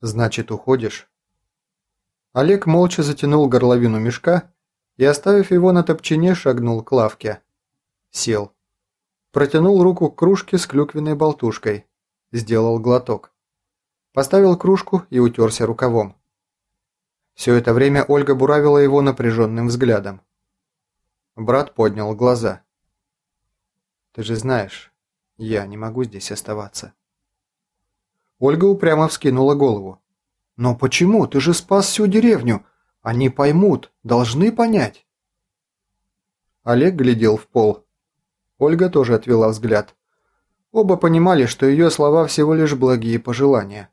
«Значит, уходишь?» Олег молча затянул горловину мешка и, оставив его на топчине, шагнул к лавке. Сел. Протянул руку к кружке с клюквенной болтушкой. Сделал глоток. Поставил кружку и утерся рукавом. Все это время Ольга буравила его напряженным взглядом. Брат поднял глаза. «Ты же знаешь, я не могу здесь оставаться». Ольга упрямо вскинула голову. «Но почему? Ты же спас всю деревню. Они поймут, должны понять». Олег глядел в пол. Ольга тоже отвела взгляд. Оба понимали, что ее слова всего лишь благие пожелания.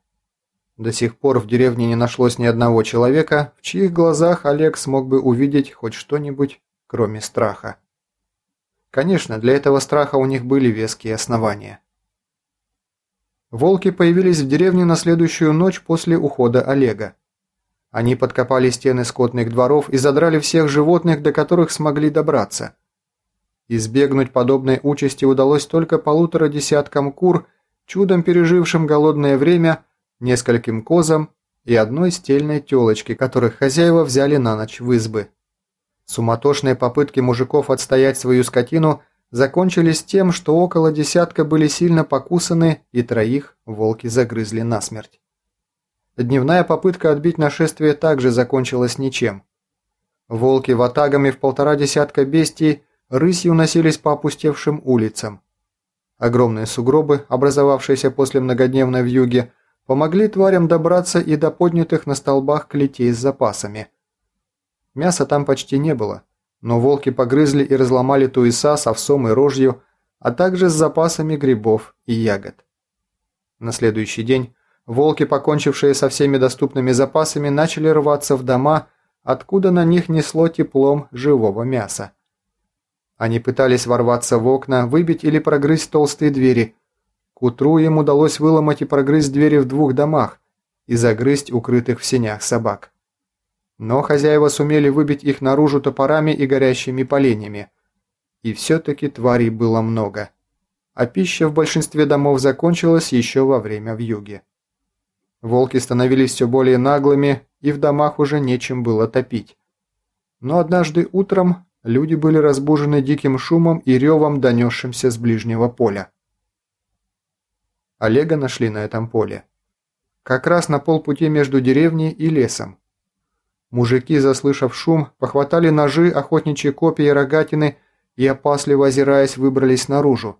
До сих пор в деревне не нашлось ни одного человека, в чьих глазах Олег смог бы увидеть хоть что-нибудь, кроме страха. Конечно, для этого страха у них были веские основания. Волки появились в деревне на следующую ночь после ухода Олега. Они подкопали стены скотных дворов и задрали всех животных, до которых смогли добраться. Избегнуть подобной участи удалось только полутора десяткам кур, чудом пережившим голодное время – нескольким козам и одной стельной телочке, которых хозяева взяли на ночь в избы. Суматошные попытки мужиков отстоять свою скотину закончились тем, что около десятка были сильно покусаны и троих волки загрызли насмерть. Дневная попытка отбить нашествие также закончилась ничем. Волки ватагами в полтора десятка бестий рысью носились по опустевшим улицам. Огромные сугробы, образовавшиеся после многодневной вьюги, помогли тварям добраться и до поднятых на столбах клетей с запасами. Мяса там почти не было, но волки погрызли и разломали туиса с овсом и рожью, а также с запасами грибов и ягод. На следующий день волки, покончившие со всеми доступными запасами, начали рваться в дома, откуда на них несло теплом живого мяса. Они пытались ворваться в окна, выбить или прогрызть толстые двери – к утру им удалось выломать и прогрызть двери в двух домах и загрызть укрытых в сенях собак. Но хозяева сумели выбить их наружу топорами и горящими поленьями. И все-таки тварей было много. А пища в большинстве домов закончилась еще во время вьюги. Волки становились все более наглыми, и в домах уже нечем было топить. Но однажды утром люди были разбужены диким шумом и ревом, донесшимся с ближнего поля. Олега нашли на этом поле. Как раз на полпути между деревней и лесом. Мужики, заслышав шум, похватали ножи, охотничьи копья и рогатины и, опасливо озираясь, выбрались наружу.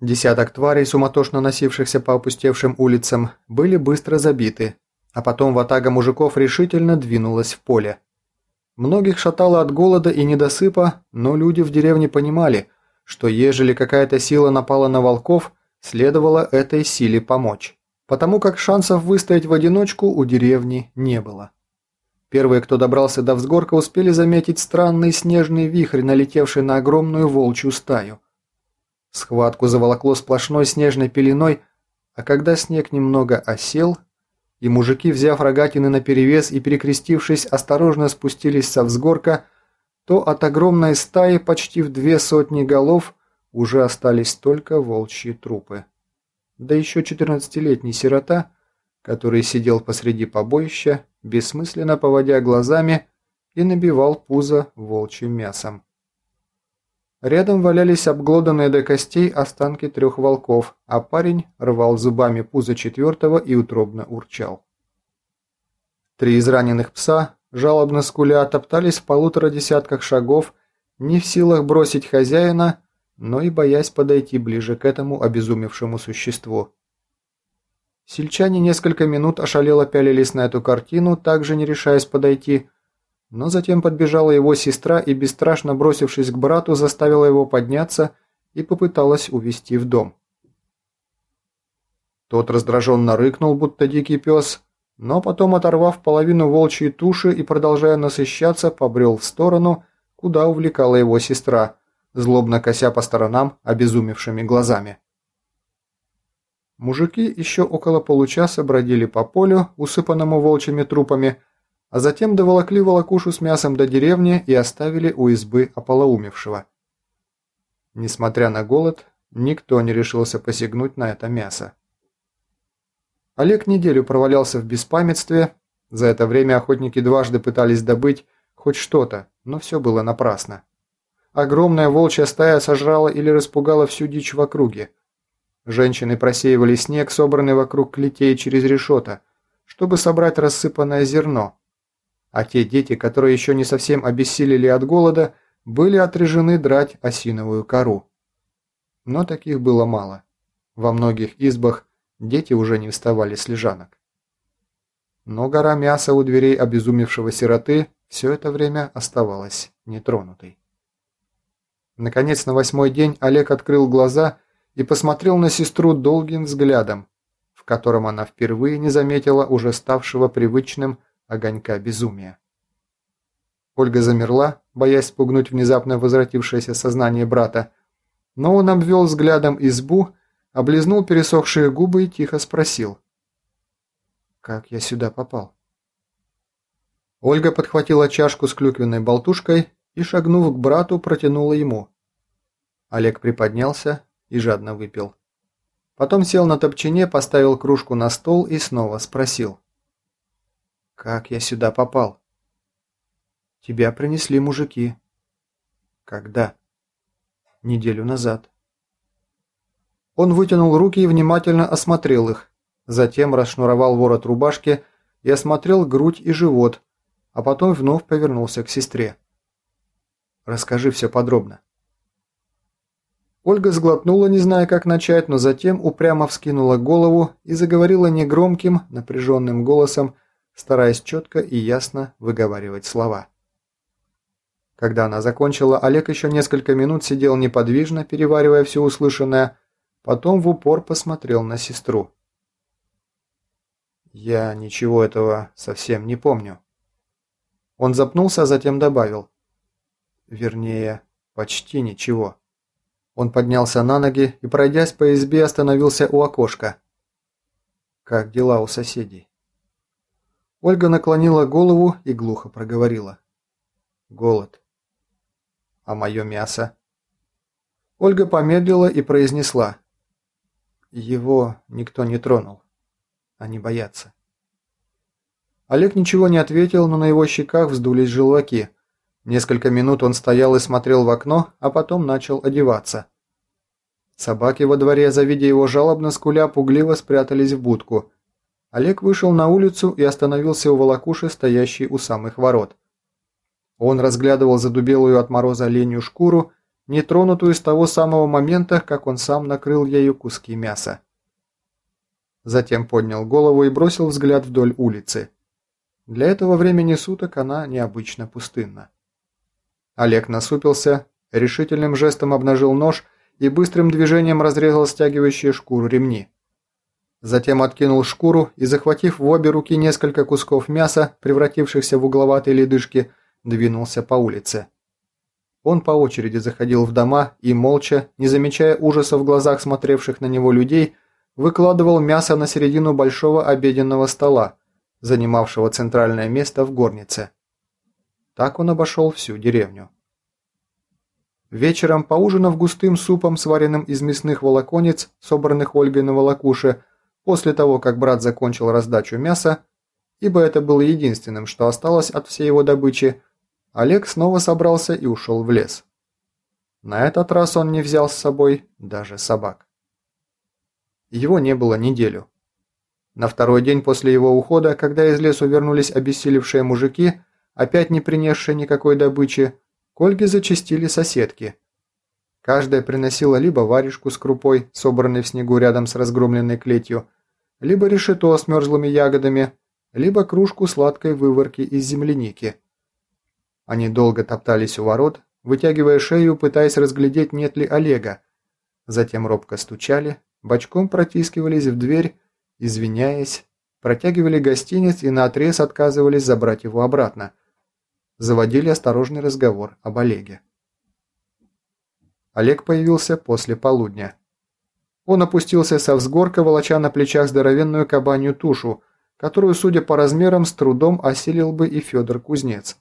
Десяток тварей, суматошно носившихся по опустевшим улицам, были быстро забиты, а потом ватага мужиков решительно двинулась в поле. Многих шатало от голода и недосыпа, но люди в деревне понимали, что ежели какая-то сила напала на волков, Следовало этой силе помочь, потому как шансов выстоять в одиночку у деревни не было. Первые, кто добрался до взгорка, успели заметить странный снежный вихрь, налетевший на огромную волчью стаю. Схватку заволокло сплошной снежной пеленой, а когда снег немного осел, и мужики, взяв рогатины наперевес и перекрестившись, осторожно спустились со взгорка, то от огромной стаи почти в две сотни голов уже остались только волчьи трупы. Да еще четырнадцатилетний сирота, который сидел посреди побоища, бессмысленно поводя глазами и набивал пузо волчьим мясом. Рядом валялись обглоданные до костей останки трех волков, а парень рвал зубами пузо четвертого и утробно урчал. Три израненных пса, жалобно скуля, топтались в полутора десятках шагов, не в силах бросить хозяина, но и боясь подойти ближе к этому обезумевшему существу. Сельчане несколько минут ошалело пялились на эту картину, также не решаясь подойти, но затем подбежала его сестра и, бесстрашно бросившись к брату, заставила его подняться и попыталась увести в дом. Тот раздраженно рыкнул, будто дикий пес, но потом, оторвав половину волчьей туши и продолжая насыщаться, побрел в сторону, куда увлекала его сестра, злобно кося по сторонам обезумевшими глазами. Мужики еще около получаса бродили по полю, усыпанному волчьими трупами, а затем доволокли волокушу с мясом до деревни и оставили у избы ополоумевшего. Несмотря на голод, никто не решился посягнуть на это мясо. Олег неделю провалялся в беспамятстве. За это время охотники дважды пытались добыть хоть что-то, но все было напрасно. Огромная волчья стая сожрала или распугала всю дичь в округе. Женщины просеивали снег, собранный вокруг клетей через решета, чтобы собрать рассыпанное зерно. А те дети, которые еще не совсем обессилели от голода, были отрежены драть осиновую кору. Но таких было мало. Во многих избах дети уже не вставали с лежанок. Но гора мяса у дверей обезумевшего сироты все это время оставалась нетронутой. Наконец, на восьмой день Олег открыл глаза и посмотрел на сестру долгим взглядом, в котором она впервые не заметила уже ставшего привычным огонька безумия. Ольга замерла, боясь спугнуть внезапно возвратившееся сознание брата, но он обвел взглядом избу, облизнул пересохшие губы и тихо спросил. «Как я сюда попал?» Ольга подхватила чашку с клюквенной болтушкой и, шагнув к брату, протянула ему. Олег приподнялся, и жадно выпил. Потом сел на топчине, поставил кружку на стол и снова спросил. «Как я сюда попал?» «Тебя принесли мужики». «Когда?» «Неделю назад». Он вытянул руки и внимательно осмотрел их, затем расшнуровал ворот рубашки и осмотрел грудь и живот, а потом вновь повернулся к сестре. «Расскажи все подробно». Ольга сглотнула, не зная, как начать, но затем упрямо вскинула голову и заговорила негромким, напряженным голосом, стараясь четко и ясно выговаривать слова. Когда она закончила, Олег еще несколько минут сидел неподвижно, переваривая все услышанное, потом в упор посмотрел на сестру. «Я ничего этого совсем не помню». Он запнулся, а затем добавил. «Вернее, почти ничего». Он поднялся на ноги и, пройдясь по избе, остановился у окошка. «Как дела у соседей?» Ольга наклонила голову и глухо проговорила. «Голод». «А мое мясо?» Ольга помедлила и произнесла. «Его никто не тронул. Они боятся». Олег ничего не ответил, но на его щеках вздулись желваки – Несколько минут он стоял и смотрел в окно, а потом начал одеваться. Собаки во дворе, завидя его жалобно скуля, пугливо спрятались в будку. Олег вышел на улицу и остановился у волокуши, стоящей у самых ворот. Он разглядывал задубелую от мороза оленью шкуру, нетронутую с того самого момента, как он сам накрыл ею куски мяса. Затем поднял голову и бросил взгляд вдоль улицы. Для этого времени суток она необычно пустынна. Олег насупился, решительным жестом обнажил нож и быстрым движением разрезал стягивающие шкуру ремни. Затем откинул шкуру и, захватив в обе руки несколько кусков мяса, превратившихся в угловатые ледышки, двинулся по улице. Он по очереди заходил в дома и, молча, не замечая ужаса в глазах смотревших на него людей, выкладывал мясо на середину большого обеденного стола, занимавшего центральное место в горнице. Так он обошел всю деревню. Вечером, поужинав густым супом, сваренным из мясных волоконец, собранных Ольгой на волокуше, после того, как брат закончил раздачу мяса, ибо это было единственным, что осталось от всей его добычи, Олег снова собрался и ушел в лес. На этот раз он не взял с собой даже собак. Его не было неделю. На второй день после его ухода, когда из лесу вернулись обессилевшие мужики, опять не принесшие никакой добычи, к Ольге зачастили соседки. Каждая приносила либо варежку с крупой, собранной в снегу рядом с разгромленной клетью, либо решето с мерзлыми ягодами, либо кружку сладкой выворки из земляники. Они долго топтались у ворот, вытягивая шею, пытаясь разглядеть, нет ли Олега. Затем робко стучали, бочком протискивались в дверь, извиняясь, протягивали гостиниц и наотрез отказывались забрать его обратно – заводили осторожный разговор об Олеге. Олег появился после полудня. Он опустился со взгорка, волоча на плечах здоровенную кабанью тушу, которую, судя по размерам, с трудом осилил бы и Федор Кузнец.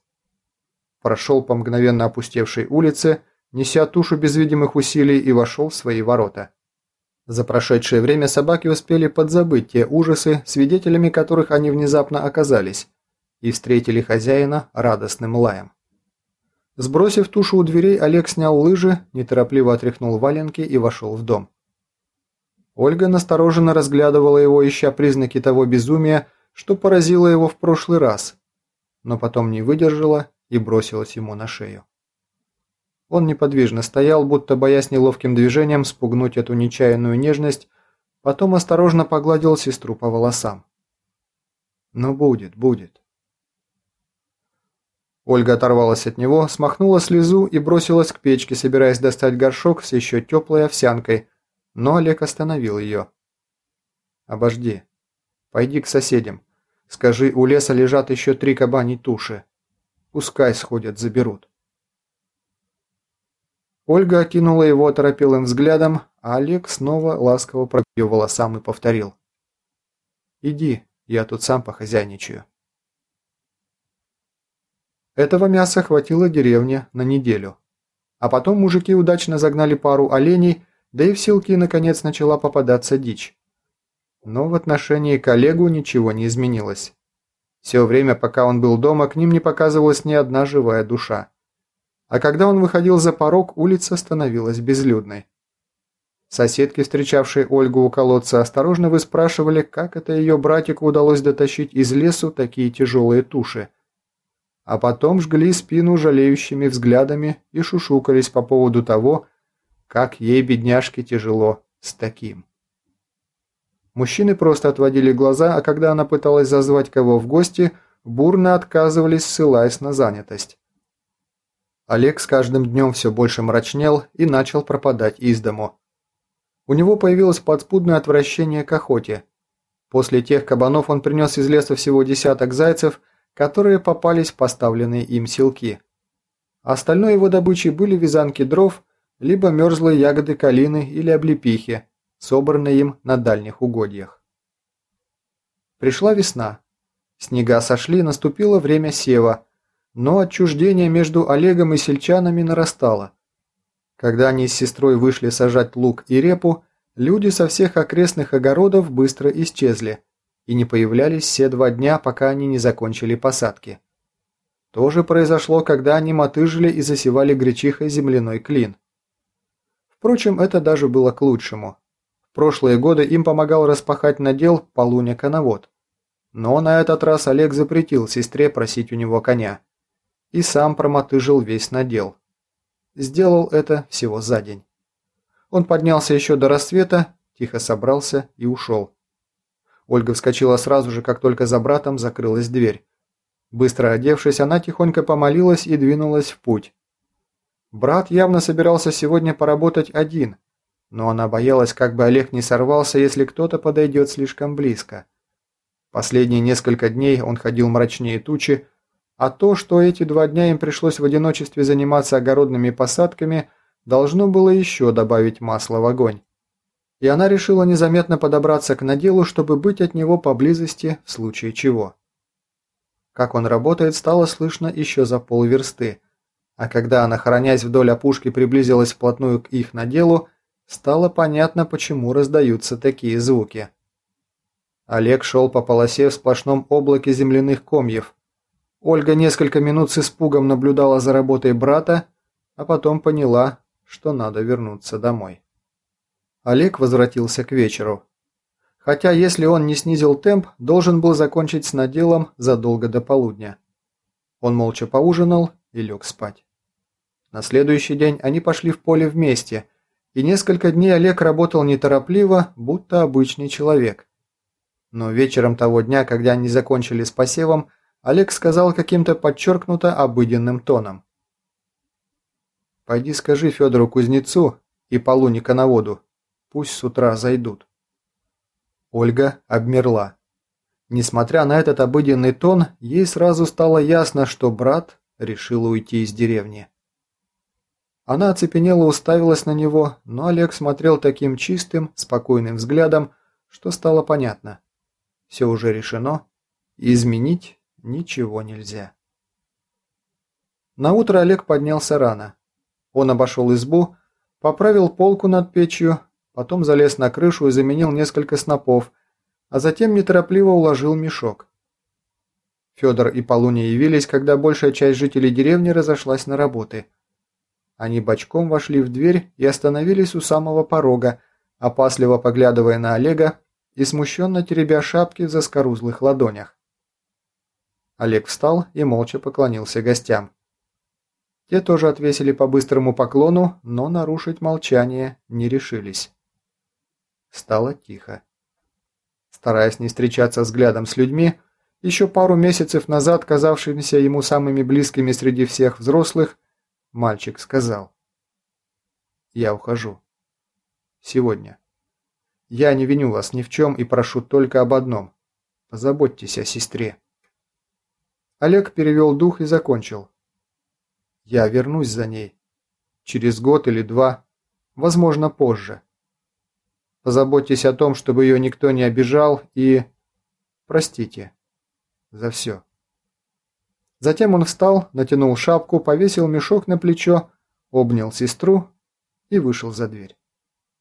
Прошел по мгновенно опустевшей улице, неся тушу без видимых усилий и вошел в свои ворота. За прошедшее время собаки успели подзабыть те ужасы, свидетелями которых они внезапно оказались, и встретили хозяина радостным лаем. Сбросив тушу у дверей, Олег снял лыжи, неторопливо отряхнул валенки и вошел в дом. Ольга настороженно разглядывала его, ища признаки того безумия, что поразило его в прошлый раз, но потом не выдержала и бросилась ему на шею. Он неподвижно стоял, будто боясь неловким движением спугнуть эту нечаянную нежность, потом осторожно погладил сестру по волосам. «Ну будет, будет». Ольга оторвалась от него, смахнула слезу и бросилась к печке, собираясь достать горшок с еще теплой овсянкой, но Олег остановил ее. «Обожди. Пойди к соседям. Скажи, у леса лежат еще три кабани туши. Пускай сходят, заберут». Ольга окинула его торопелым взглядом, а Олег снова ласково пробил волосам и повторил. «Иди, я тут сам похозяйничаю». Этого мяса хватило деревне на неделю. А потом мужики удачно загнали пару оленей, да и в селки наконец начала попадаться дичь. Но в отношении к Олегу ничего не изменилось. Все время, пока он был дома, к ним не показывалась ни одна живая душа а когда он выходил за порог, улица становилась безлюдной. Соседки, встречавшие Ольгу у колодца, осторожно выспрашивали, как это ее братику удалось дотащить из лесу такие тяжелые туши. А потом жгли спину жалеющими взглядами и шушукались по поводу того, как ей, бедняжке, тяжело с таким. Мужчины просто отводили глаза, а когда она пыталась зазвать кого в гости, бурно отказывались, ссылаясь на занятость. Олег с каждым днем все больше мрачнел и начал пропадать из дому. У него появилось подспудное отвращение к охоте. После тех кабанов он принес из леса всего десяток зайцев, которые попались в поставленные им селки. Остальной его добычей были вязанки дров, либо мерзлые ягоды калины или облепихи, собранные им на дальних угодьях. Пришла весна. Снега сошли, наступило время сева – но отчуждение между Олегом и сельчанами нарастало. Когда они с сестрой вышли сажать лук и репу, люди со всех окрестных огородов быстро исчезли и не появлялись все два дня, пока они не закончили посадки. То же произошло, когда они мотыжили и засевали гречихой земляной клин. Впрочем, это даже было к лучшему. В прошлые годы им помогал распахать надел полуня-коновод. Но на этот раз Олег запретил сестре просить у него коня и сам промотыжил весь надел. Сделал это всего за день. Он поднялся еще до рассвета, тихо собрался и ушел. Ольга вскочила сразу же, как только за братом закрылась дверь. Быстро одевшись, она тихонько помолилась и двинулась в путь. Брат явно собирался сегодня поработать один, но она боялась, как бы Олег не сорвался, если кто-то подойдет слишком близко. Последние несколько дней он ходил мрачнее тучи, а то, что эти два дня им пришлось в одиночестве заниматься огородными посадками, должно было еще добавить масла в огонь. И она решила незаметно подобраться к наделу, чтобы быть от него поблизости в случае чего. Как он работает, стало слышно еще за полверсты, а когда она, хоронясь вдоль опушки, приблизилась вплотную к их наделу, стало понятно, почему раздаются такие звуки. Олег шел по полосе в сплошном облаке земляных комьев, Ольга несколько минут с испугом наблюдала за работой брата, а потом поняла, что надо вернуться домой. Олег возвратился к вечеру. Хотя, если он не снизил темп, должен был закончить с наделом задолго до полудня. Он молча поужинал и лег спать. На следующий день они пошли в поле вместе, и несколько дней Олег работал неторопливо, будто обычный человек. Но вечером того дня, когда они закончили с посевом, Олег сказал каким-то подчеркнуто обыденным тоном. «Пойди скажи Федору Кузнецу и Полуне Коноводу, пусть с утра зайдут». Ольга обмерла. Несмотря на этот обыденный тон, ей сразу стало ясно, что брат решил уйти из деревни. Она оцепенела уставилась на него, но Олег смотрел таким чистым, спокойным взглядом, что стало понятно. Все уже решено, изменить ничего нельзя. На утро Олег поднялся рано. Он обошел избу, поправил полку над печью, потом залез на крышу и заменил несколько снопов, а затем неторопливо уложил мешок. Федор и Полуния явились, когда большая часть жителей деревни разошлась на работы. Они бочком вошли в дверь и остановились у самого порога, опасливо поглядывая на Олега и смущенно теребя шапки в заскорузлых ладонях. Олег встал и молча поклонился гостям. Те тоже отвесили по быстрому поклону, но нарушить молчание не решились. Стало тихо. Стараясь не встречаться взглядом с людьми, еще пару месяцев назад казавшимися ему самыми близкими среди всех взрослых, мальчик сказал. «Я ухожу. Сегодня. Я не виню вас ни в чем и прошу только об одном. Позаботьтесь о сестре». Олег перевел дух и закончил. «Я вернусь за ней. Через год или два, возможно, позже. Позаботьтесь о том, чтобы ее никто не обижал и... Простите» за все. Затем он встал, натянул шапку, повесил мешок на плечо, обнял сестру и вышел за дверь.